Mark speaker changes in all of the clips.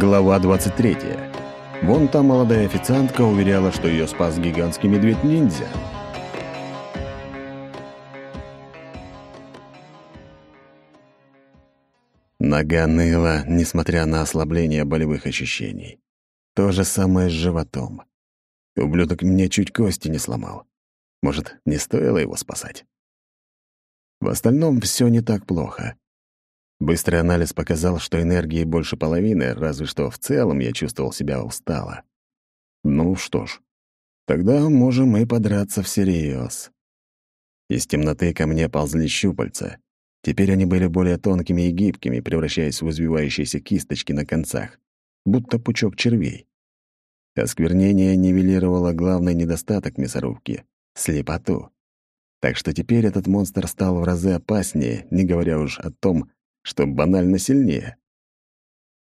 Speaker 1: Глава 23. Вон та молодая официантка уверяла, что ее спас гигантский медведь-ниндзя. Нога ныла, несмотря на ослабление болевых ощущений. То же самое с животом. Ублюдок мне чуть кости не сломал. Может, не стоило его спасать? В остальном все не так плохо. Быстрый анализ показал, что энергии больше половины, разве что в целом я чувствовал себя устало. Ну что ж, тогда можем и подраться всерьез. Из темноты ко мне ползли щупальца. Теперь они были более тонкими и гибкими, превращаясь в извивающиеся кисточки на концах, будто пучок червей. Осквернение нивелировало главный недостаток мясорубки — слепоту. Так что теперь этот монстр стал в разы опаснее, не говоря уж о том, что банально сильнее.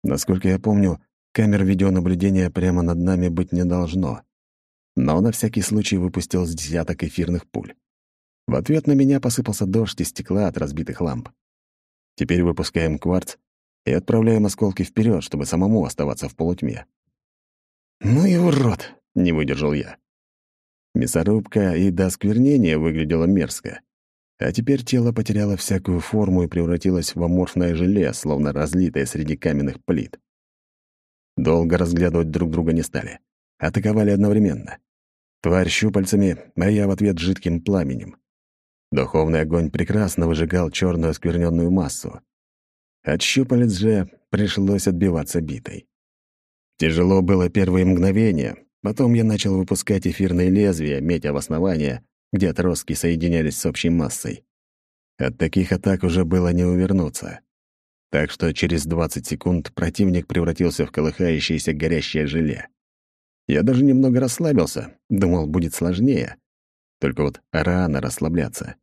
Speaker 1: Насколько я помню, камер видеонаблюдения прямо над нами быть не должно. Но на всякий случай выпустил с десяток эфирных пуль. В ответ на меня посыпался дождь из стекла от разбитых ламп. Теперь выпускаем кварц и отправляем осколки вперед, чтобы самому оставаться в полутьме. «Ну и урод!» — не выдержал я. Мясорубка и до осквернения выглядела мерзко. А теперь тело потеряло всякую форму и превратилось в аморфное желе, словно разлитое среди каменных плит. Долго разглядывать друг друга не стали. Атаковали одновременно. Тварь щупальцами, а я в ответ жидким пламенем. Духовный огонь прекрасно выжигал черную оскверненную массу. От щупалец же пришлось отбиваться битой. Тяжело было первые мгновения, потом я начал выпускать эфирные лезвия, метя в основание, где отростки соединялись с общей массой. От таких атак уже было не увернуться. Так что через 20 секунд противник превратился в колыхающееся горящее желе. Я даже немного расслабился, думал, будет сложнее. Только вот рано расслабляться.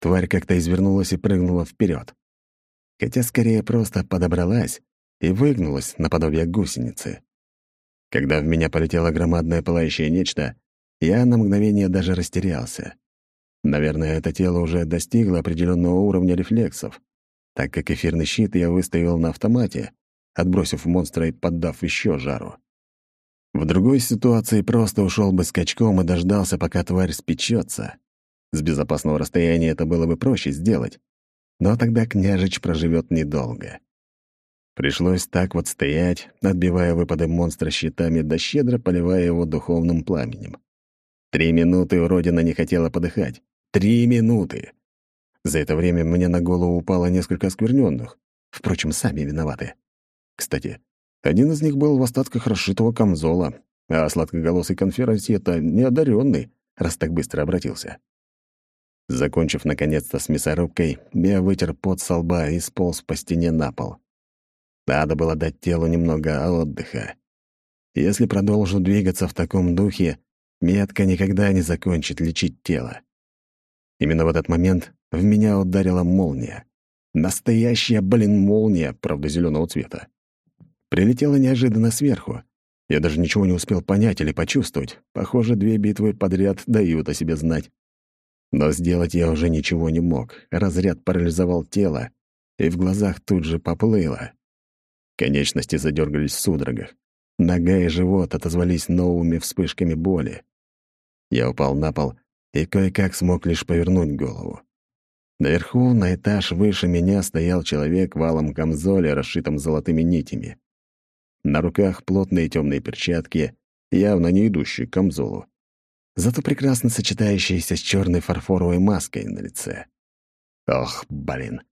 Speaker 1: Тварь как-то извернулась и прыгнула вперед. Хотя скорее просто подобралась и выгнулась наподобие гусеницы. Когда в меня полетело громадное пылающее нечто, я на мгновение даже растерялся. Наверное, это тело уже достигло определенного уровня рефлексов, так как эфирный щит я выставил на автомате, отбросив монстра и поддав еще жару. В другой ситуации просто ушел бы скачком и дождался, пока тварь спечется. С безопасного расстояния это было бы проще сделать, но тогда княжич проживет недолго. Пришлось так вот стоять, отбивая выпады монстра щитами, да щедро поливая его духовным пламенем. Три минуты уродина не хотела подыхать. Три минуты! За это время мне на голову упало несколько оскверненных. Впрочем, сами виноваты. Кстати, один из них был в остатках расшитого камзола, а сладкоголосый конферансье-то неодаренный, раз так быстро обратился. Закончив, наконец-то, с мясорубкой, я вытер пот со лба и сполз по стене на пол. Надо было дать телу немного отдыха. Если продолжу двигаться в таком духе, Метка никогда не закончит лечить тело. Именно в этот момент в меня ударила молния. Настоящая, блин, молния, правда, зеленого цвета. Прилетела неожиданно сверху. Я даже ничего не успел понять или почувствовать. Похоже, две битвы подряд дают о себе знать. Но сделать я уже ничего не мог. Разряд парализовал тело, и в глазах тут же поплыло. Конечности задергались в судорогах. Нога и живот отозвались новыми вспышками боли. Я упал на пол и кое-как смог лишь повернуть голову. Наверху, на этаж выше меня, стоял человек в алом расшитом золотыми нитями. На руках плотные темные перчатки, явно не идущие к камзолу. Зато прекрасно сочетающиеся с черной фарфоровой маской на лице. Ох, блин.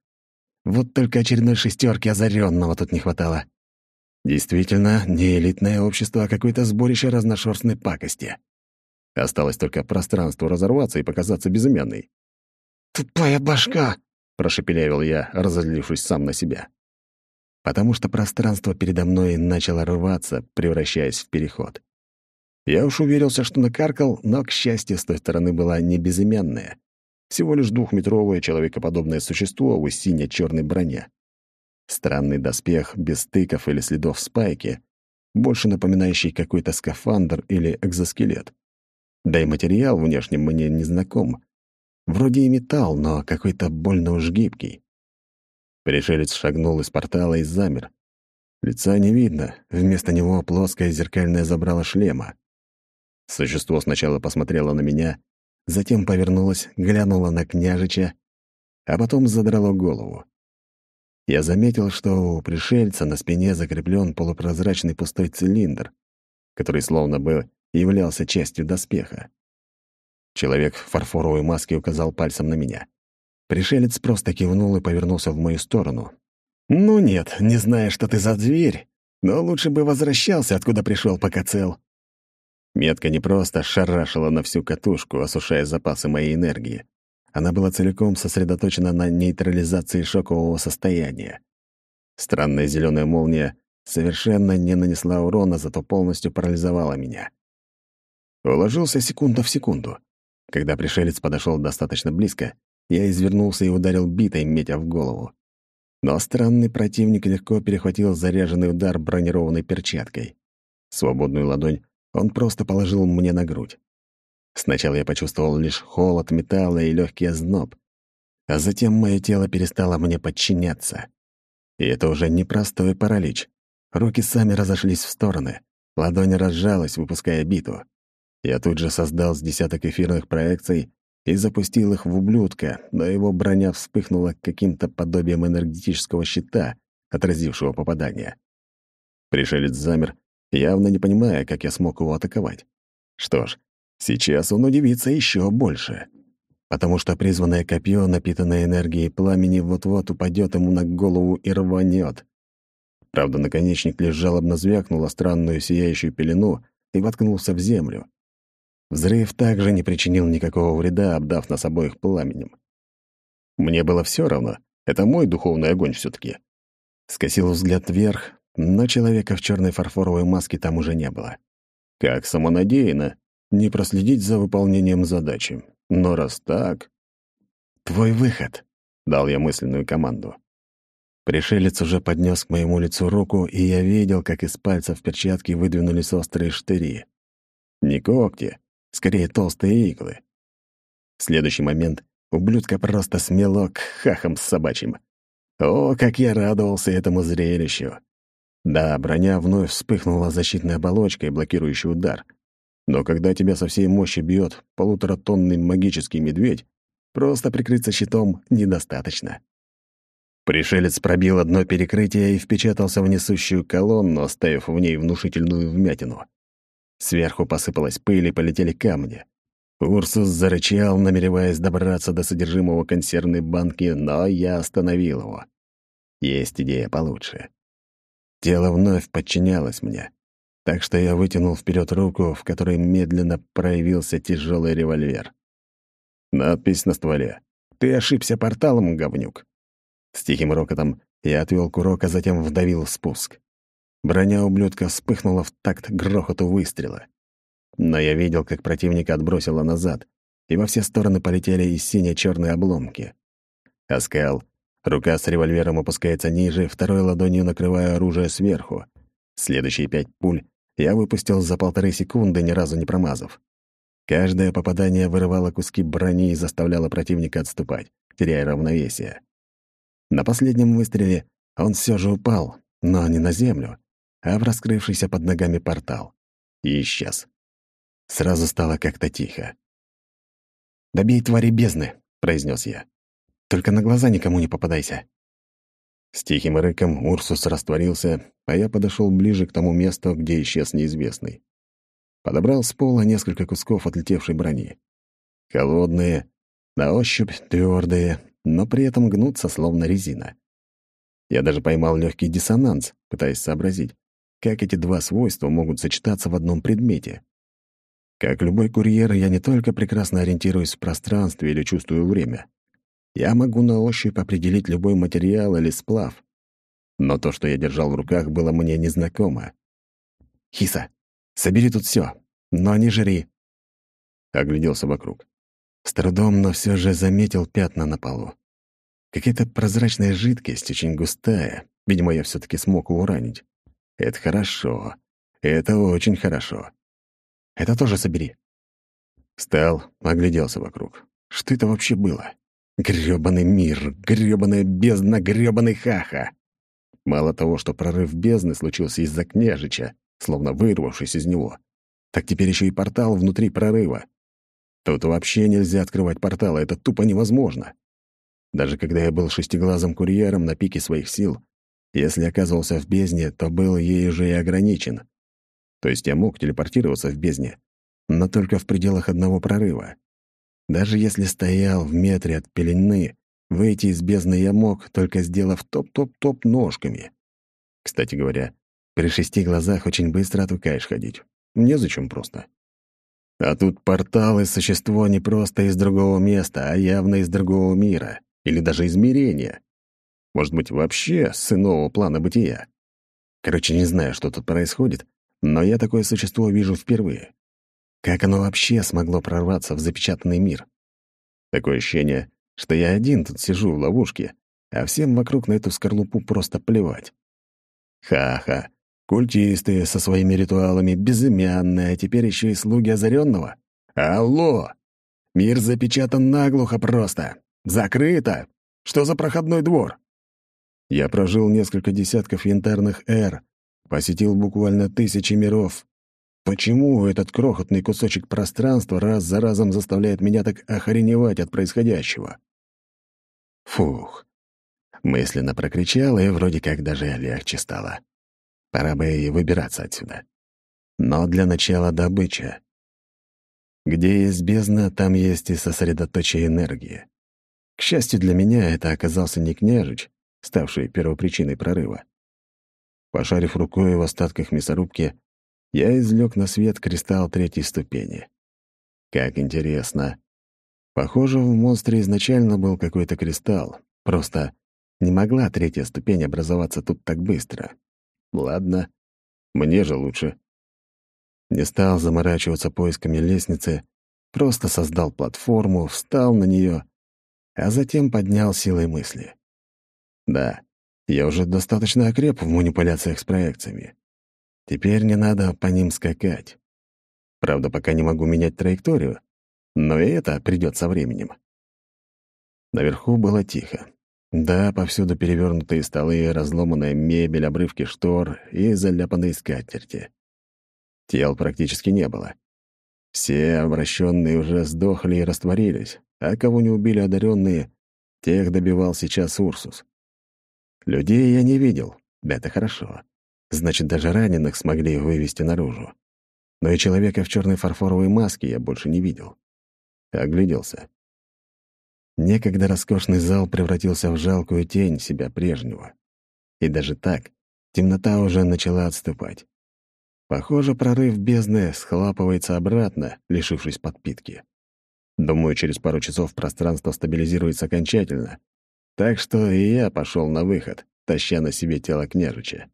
Speaker 1: Вот только очередной шестерки озаренного тут не хватало. Действительно, не элитное общество, а какое-то сборище разношерстной пакости. Осталось только пространство разорваться и показаться безымянной. «Тупая башка!» — прошепелявил я, разозлившись сам на себя. Потому что пространство передо мной начало рваться, превращаясь в переход. Я уж уверился, что накаркал, но, к счастью, с той стороны была не безымянная. Всего лишь двухметровое человекоподобное существо в сине-черной броне. Странный доспех без стыков или следов спайки, больше напоминающий какой-то скафандр или экзоскелет. Да и материал внешне мне не знаком. Вроде и металл, но какой-то больно уж гибкий. Пришелец шагнул из портала и замер. Лица не видно, вместо него плоское зеркальное забрало шлема. Существо сначала посмотрело на меня, затем повернулось, глянуло на княжича, а потом задрало голову. Я заметил, что у пришельца на спине закреплен полупрозрачный пустой цилиндр, который словно бы являлся частью доспеха. Человек в фарфоровой маске указал пальцем на меня. Пришелец просто кивнул и повернулся в мою сторону, «Ну нет, не знаю, что ты за зверь, но лучше бы возвращался, откуда пришел, пока цел». Метка не просто шарашила на всю катушку, осушая запасы моей энергии. Она была целиком сосредоточена на нейтрализации шокового состояния. Странная зеленая молния совершенно не нанесла урона, зато полностью парализовала меня. Уложился секунда в секунду. Когда пришелец подошел достаточно близко, я извернулся и ударил битой, метя в голову. Но странный противник легко перехватил заряженный удар бронированной перчаткой. Свободную ладонь он просто положил мне на грудь. Сначала я почувствовал лишь холод металла и легкий озноб, а затем мое тело перестало мне подчиняться. И это уже не простой паралич. Руки сами разошлись в стороны, ладонь разжалась, выпуская биту. Я тут же создал с десяток эфирных проекций и запустил их в ублюдка, но его броня вспыхнула каким-то подобием энергетического щита, отразившего попадание. Пришелец замер, явно не понимая, как я смог его атаковать. Что ж, сейчас он удивится еще больше, потому что призванное копье, напитанное энергией пламени, вот-вот упадет ему на голову и рванет. Правда, наконечник лишь жалобно звякнул о странную сияющую пелену и воткнулся в землю. Взрыв также не причинил никакого вреда, обдав нас обоих пламенем. Мне было все равно, это мой духовный огонь все таки Скосил взгляд вверх, но человека в черной фарфоровой маске там уже не было. Как самонадеянно не проследить за выполнением задачи. Но раз так... «Твой выход», — дал я мысленную команду. Пришелец уже поднес к моему лицу руку, и я видел, как из пальцев перчатки выдвинулись острые штыри. Не когти, скорее толстые иглы. В следующий момент ублюдка просто смело к хахам с собачьим. О, как я радовался этому зрелищу! Да, броня вновь вспыхнула защитной оболочкой, блокирующей удар. Но когда тебя со всей мощи бьет полуторатонный магический медведь, просто прикрыться щитом недостаточно. Пришелец пробил одно перекрытие и впечатался в несущую колонну, оставив в ней внушительную вмятину. Сверху посыпалась пыль и полетели камни. Урсус зарычал, намереваясь добраться до содержимого консервной банки, но я остановил его. Есть идея получше. Тело вновь подчинялось мне, так что я вытянул вперед руку, в которой медленно проявился тяжелый револьвер. Надпись на стволе. «Ты ошибся порталом, говнюк». С тихим рокотом я отвел курок, а затем вдавил в спуск. Броня ублюдка вспыхнула в такт грохоту выстрела. Но я видел, как противника отбросило назад, и во все стороны полетели и сине-черные обломки. Оскал. Рука с револьвером опускается ниже, второй ладонью накрывая оружие сверху. Следующие пять пуль я выпустил за полторы секунды, ни разу не промазав. Каждое попадание вырывало куски брони и заставляло противника отступать, теряя равновесие. На последнем выстреле он все же упал, но не на землю, а в раскрывшийся под ногами портал. И исчез. Сразу стало как-то тихо. «Добей твари бездны», — произнес я. «Только на глаза никому не попадайся». С тихим рыком Урсус растворился, а я подошел ближе к тому месту, где исчез неизвестный. Подобрал с пола несколько кусков отлетевшей брони. Холодные, на ощупь твердые, но при этом гнутся, словно резина. Я даже поймал легкий диссонанс, пытаясь сообразить, как эти два свойства могут сочетаться в одном предмете. Как любой курьер, я не только прекрасно ориентируюсь в пространстве или чувствую время. Я могу на ощупь определить любой материал или сплав. Но то, что я держал в руках, было мне незнакомо. «Хиса, собери тут все, но не жри!» Огляделся вокруг. С трудом, но все же заметил пятна на полу. Какая-то прозрачная жидкость, очень густая. Видимо, я все таки смог его ранить. Это хорошо. Это очень хорошо. Это тоже собери. Встал, огляделся вокруг. Что это вообще было? Грёбаный мир, грёбаная бездна, грёбаный хаха. Мало того, что прорыв бездны случился из-за княжича, словно вырвавшись из него, так теперь еще и портал внутри прорыва. Тут вообще нельзя открывать порталы, это тупо невозможно. Даже когда я был шестиглазым курьером на пике своих сил, если оказывался в бездне, то был ей уже и ограничен. То есть я мог телепортироваться в бездне, но только в пределах одного прорыва. Даже если стоял в метре от пелены, выйти из бездны я мог, только сделав топ-топ-топ ножками. Кстати говоря, при шести глазах очень быстро отвыкаешь ходить. Незачем просто. А тут порталы — существо не просто из другого места, а явно из другого мира. Или даже измерения. Может быть, вообще с иного плана бытия. Короче, не знаю, что тут происходит, но я такое существо вижу впервые. Как оно вообще смогло прорваться в запечатанный мир? Такое ощущение, что я один тут сижу в ловушке, а всем вокруг на эту скорлупу просто плевать. Ха-ха, культисты со своими ритуалами, безымянные, а теперь еще и слуги озаренного. Алло! Мир запечатан наглухо просто. Закрыто! Что за проходной двор? Я прожил несколько десятков янтарных эр, посетил буквально тысячи миров, Почему этот крохотный кусочек пространства раз за разом заставляет меня так охреневать от происходящего? Фух. Мысленно прокричал, и вроде как даже легче стало. Пора бы и выбираться отсюда. Но для начала добыча. Где есть бездна, там есть и сосредоточие энергии. К счастью для меня, это оказался не княжич, ставший первопричиной прорыва. Пошарив рукой в остатках мясорубки, я извлек на свет кристалл третьей ступени. Как интересно. Похоже, в монстре изначально был какой-то кристалл. Просто не могла третья ступень образоваться тут так быстро. Ладно, мне же лучше. Не стал заморачиваться поисками лестницы, просто создал платформу, встал на нее, а затем поднял силой мысли. Да, я уже достаточно окреп в манипуляциях с проекциями. Теперь не надо по ним скакать. Правда, пока не могу менять траекторию, но и это придёт со временем. Наверху было тихо. Да, повсюду перевернутые столы, разломанная мебель, обрывки штор и заляпанные скатерти. Тел практически не было. Все обращенные уже сдохли и растворились, а кого не убили одаренные, тех добивал сейчас Урсус. Людей я не видел, это хорошо. Значит, даже раненых смогли вывести наружу. Но и человека в черной фарфоровой маске я больше не видел. Огляделся. Некогда роскошный зал превратился в жалкую тень себя прежнего. И даже так темнота уже начала отступать. Похоже, прорыв бездны схлапывается обратно, лишившись подпитки. Думаю, через пару часов пространство стабилизируется окончательно. Так что и я пошел на выход, таща на себе тело княжича.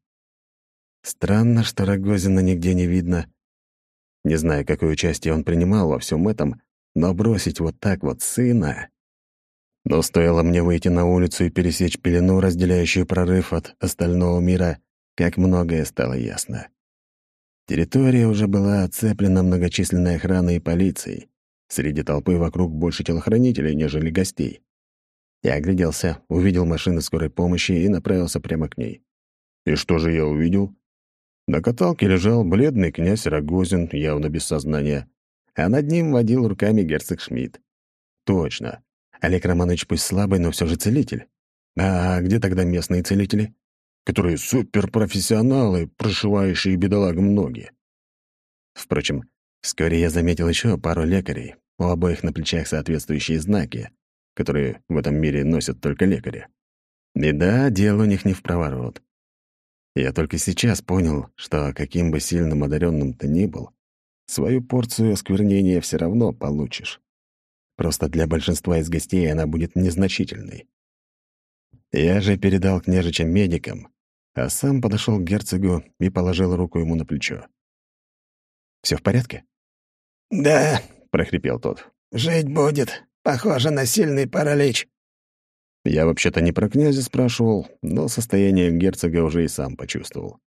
Speaker 1: Странно, что Рогозина нигде не видно. Не знаю, какое участие он принимал во всем этом, но бросить вот так вот сына... Но стоило мне выйти на улицу и пересечь пелену, разделяющую прорыв от остального мира, как многое стало ясно. Территория уже была оцеплена многочисленной охраной и полицией. Среди толпы вокруг больше телохранителей, нежели гостей. Я огляделся, увидел машины скорой помощи и направился прямо к ней. И что же я увидел? На каталке лежал бледный князь Рогозин, явно без сознания, а над ним водил руками герцог Шмидт. Точно. Олег Романович пусть слабый, но все же целитель. А где тогда местные целители? Которые суперпрофессионалы, прошивающие бедолагам ноги. Впрочем, вскоре я заметил еще пару лекарей, у обоих на плечах соответствующие знаки, которые в этом мире носят только лекари. И да, дело у них не в проворот. Я только сейчас понял, что каким бы сильным одаренным ты ни был, свою порцию осквернения все равно получишь. Просто для большинства из гостей она будет незначительной. Я же передал княжича медикам, а сам подошел к герцогу и положил руку ему на плечо. Все в порядке?»
Speaker 2: «Да», —
Speaker 1: прохрипел тот.
Speaker 2: «Жить будет. Похоже на сильный паралич».
Speaker 1: Я вообще-то не про князя спрашивал, но состояние герцога уже и сам почувствовал.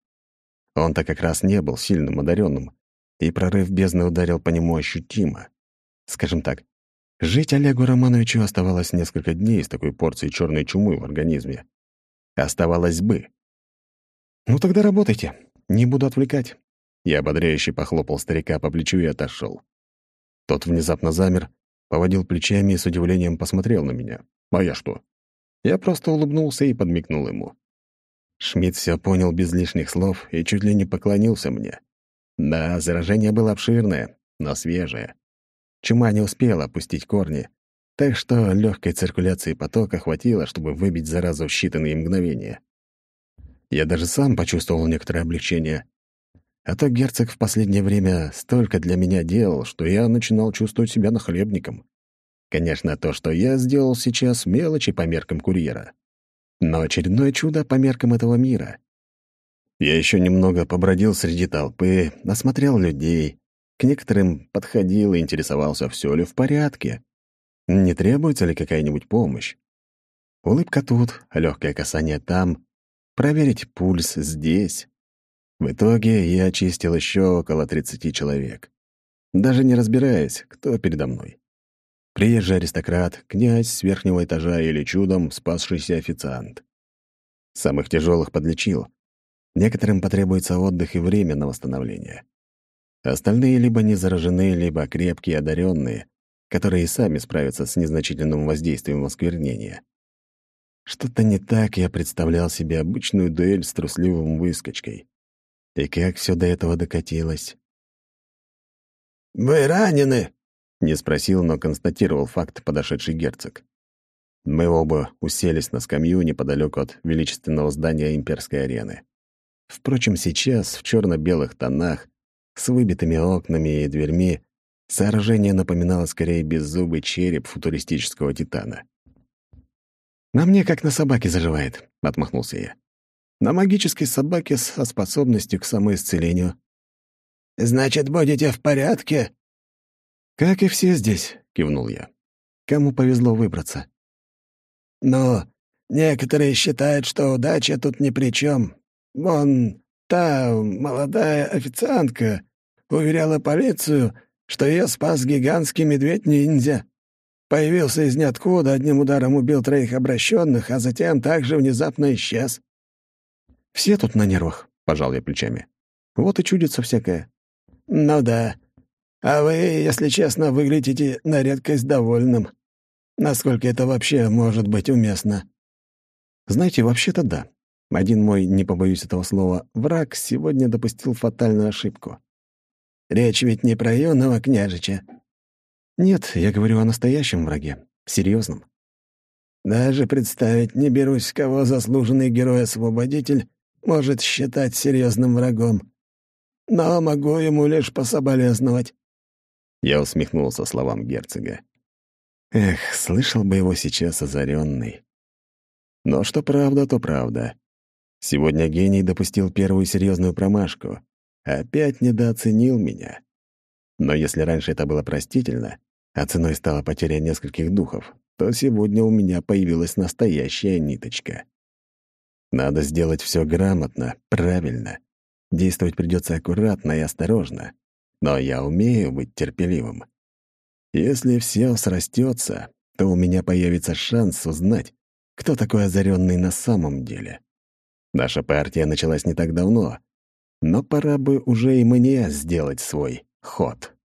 Speaker 1: Он-то как раз не был сильным одаренным, и прорыв бездны ударил по нему ощутимо. Скажем так, жить Олегу Романовичу оставалось несколько дней с такой порцией черной чумы в организме. Оставалось бы. «Ну тогда работайте. Не буду отвлекать». Я ободряюще похлопал старика по плечу и отошел. Тот внезапно замер, поводил плечами и с удивлением посмотрел на меня. А я что? Я просто улыбнулся и подмигнул ему. Шмидт все понял без лишних слов и чуть ли не поклонился мне. Да, заражение было обширное, но свежее. Чума не успела опустить корни, так что легкой циркуляции потока хватило, чтобы выбить заразу в считанные мгновения. Я даже сам почувствовал некоторое облегчение. А то герцог в последнее время столько для меня делал, что я начинал чувствовать себя нахлебником. Конечно, то, что я сделал сейчас, мелочи по меркам курьера. Но очередное чудо по меркам этого мира. Я еще немного побродил среди толпы, осмотрел людей, к некоторым подходил и интересовался, все ли в порядке. Не требуется ли какая-нибудь помощь? Улыбка тут, легкое касание там, проверить пульс здесь. В итоге я очистил еще около 30 человек, даже не разбираясь, кто передо мной. Приезжий аристократ, князь с верхнего этажа или чудом спасшийся официант. Самых тяжелых подлечил. Некоторым потребуется отдых и время на восстановление. Остальные либо не заражены, либо крепкие одаренные, которые и сами справятся с незначительным воздействием осквернения. Что-то не так я представлял себе обычную дуэль с трусливым выскочкой. И как все до этого докатилось?
Speaker 2: «Вы ранены?»
Speaker 1: — не спросил, но констатировал факт подошедший герцог. Мы оба уселись на скамью неподалеку от величественного здания имперской арены. Впрочем, сейчас, в черно белых тонах, с выбитыми окнами и дверьми, Сооружение напоминало скорее беззубый череп футуристического титана. «На мне как на собаке заживает», — отмахнулся я. «На магической собаке со способностью к самоисцелению».
Speaker 2: «Значит, будете в порядке?»
Speaker 1: «Как и все здесь», — кивнул я. «Кому повезло выбраться?»
Speaker 2: «Но некоторые считают, что удача тут ни при чем. Вон та молодая официантка уверяла полицию, что ее спас гигантский медведь-ниндзя. Появился из ниоткуда, одним ударом убил троих обращенных, а затем также внезапно исчез.
Speaker 1: «Все тут на нервах», — пожал я плечами. «Вот и чудится всякое».
Speaker 2: «Ну да. А вы, если честно, выглядите на редкость довольным. Насколько это вообще может быть уместно?»
Speaker 1: «Знаете, вообще-то да. Один мой, не побоюсь этого слова, враг сегодня допустил фатальную ошибку.
Speaker 2: Речь ведь не про юного княжича.
Speaker 1: Нет, я говорю о настоящем враге, серьезном.
Speaker 2: Даже представить не берусь, кого заслуженный герой-освободитель может считать серьезным врагом. Но могу ему лишь пособолезновать.
Speaker 1: Я усмехнулся словам герцога. Эх, слышал бы его сейчас озаренный. Но что правда, то правда. Сегодня гений допустил первую серьезную промашку. Опять недооценил меня. Но если раньше это было простительно, а ценой стала потеря нескольких духов, то сегодня у меня появилась настоящая ниточка. Надо сделать все грамотно, правильно. Действовать придется аккуратно и осторожно. Но я умею быть терпеливым. Если все срастется, то у меня появится шанс узнать, кто такой озаренный на самом деле. Наша партия началась не так давно, но пора бы уже и мне сделать свой ход.